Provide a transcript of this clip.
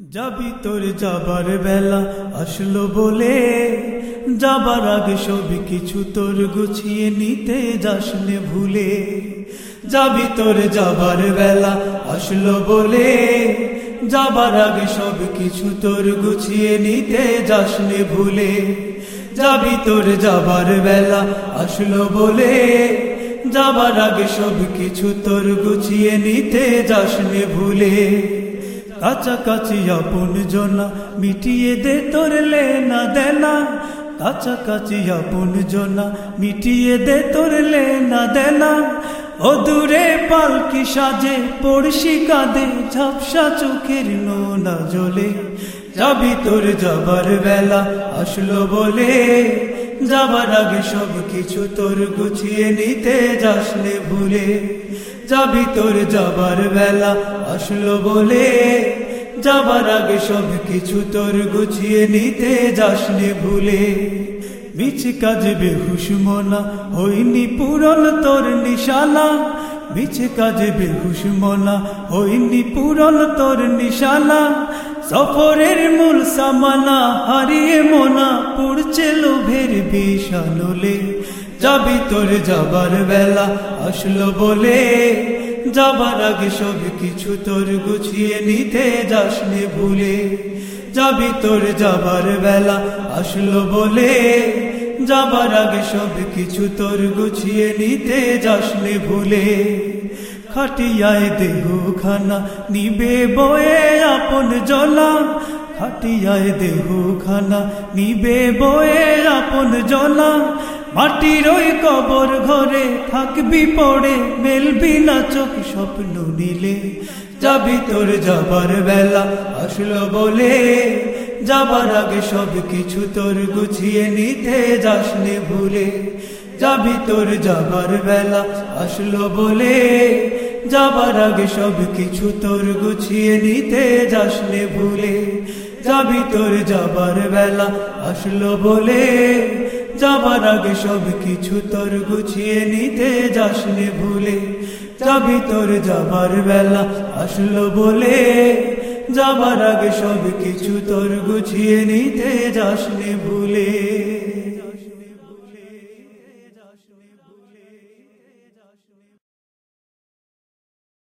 যাবি তোর যাবার বেলা আসলো বলে, যাবার আগে সব কিছু তোর গুছিয়ে নিতে যাসনে ভুলে। যাবি তোর যাবার বেলা আসলো বলে, যাবার আগে সব কিছু তোর গুছিয়ে নিতে যাসনে ভুলে। যাবি তোর যাবার বেলা আসলো বলে, যাবার আগে সব কিছু তোর গুছিয়ে নিতে যাসনে ভুলে। কাছাকাছি আপন জনা, মিটিয়ে দে তোর লেনা দেনা। কাছাকাছি আপন জনা, মিটিয়ে দে তোর লেনা দেনা। ও দূরে পালকি সাজে, পড়শি কাঁদে, ঝাপসা চোখের নোনা জলে। যাবি তোর যাবার বেলা, আসলো বলে। যাবার আগে সব কিছু তোর গুছিয়ে নিতে যাসনে ভুলে। যাবি তোর যাবার বেলা আসলো বলে। যাবার আগে সব কিছু তোর গুছিয়ে নিতে যাসনে ভুলে। মিছি কাজে বেহুশ মনা, হইনি পুরন তোর নিশালা মিছে কাজে বেহুশ মনা, হইনি পুরন তোর নিশানা। সফরের মূল সামানা হারিয়ে মোনা পড়ছে লোভের বিষানলে যাবি তোর যাবার বেলা আসলো বলে। যাবার আগে সব কিছু তোর গুছিয়ে নিতে যাসনে ভুলে। যাবি তোর যাবার বেলা আসলো বলে। যাবার আগে সব কিছু তোর গুছিয়ে নিতে যাসনে ভুলে। খাটিয়ায় দেহ খানা নিবে বয়ে আপন জলা। খাটিয়ায় দেহ খানা নিবে বয়ে আপন জলা। মাটির ওই কবর ঘরে থাকবি পড়ে, মেলবি না চোখ স্বপ্ন নিলে। যাবি তোর যাবার বেলা আসলো বলে, যাবার আগে সব কিছু তোর গুছিয়ে নিতে যাসনে ভুলে। যাবি তোর যাবার বেলা আসলো বলে যাবার আগে সব কিছু তোর গুছিয়ে নিতে যাসনে ভুলে। যাবি তোর যাবার বেলা আসলো বলে। যাবার আগে সব কিছু তোর গুছিয়ে নিতে যাসনে ভুলে। যাবি তোর যাবার বেলা আসলো বলে। যাবার আগে সব কিছু তোর গুছিয়ে নিতে যাসনে ভুলে।